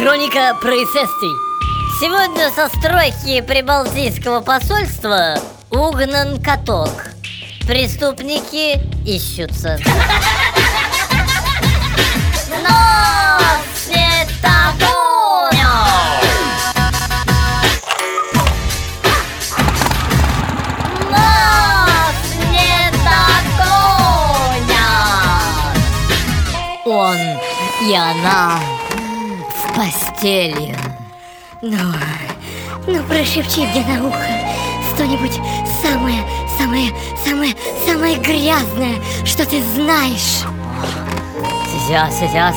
Владыка происшествий. Сегодня со стройки Прибалтийского посольства угнан каток. Преступники ищутся. Он и она в постели. Ну, ну прошепчи мне на ухо что-нибудь самое, самое, самое, самое грязное, что ты знаешь. Сейчас, сейчас.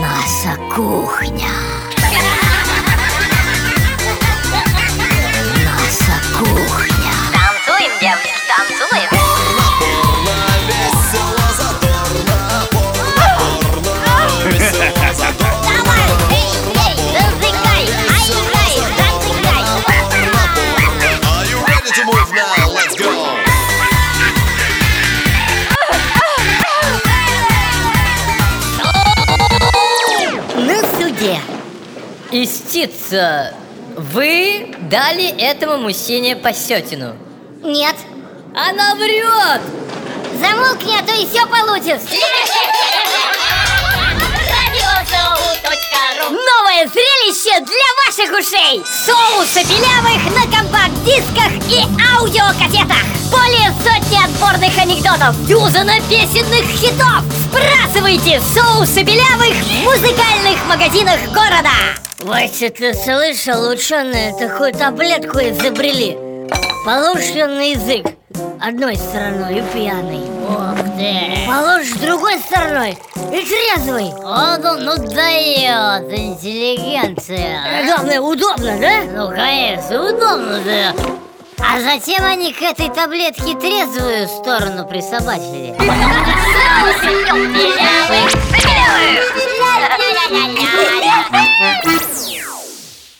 Наша кухня Истица, вы дали этому мужчине посетину Нет, Она врет! замолкни, а то и все получится. Новое зрелище для ваших ушей! Соусы белявых на компакт-дисках и аудиокассетах! Более сотни отборных анекдотов! Дюзана песенных хитов! Сбрасывайте соусы белявых в музыкальных магазинах города! Вася, ты слышал, ученые такую таблетку изобрели Положишь ее на язык одной стороной и пьяный Ух ты! Положишь другой стороной и трезвый О, ну, ну дает интеллигенция! Главное, удобно, да? Ну, конечно, удобно, да. А затем они к этой таблетке трезвую сторону присобачили.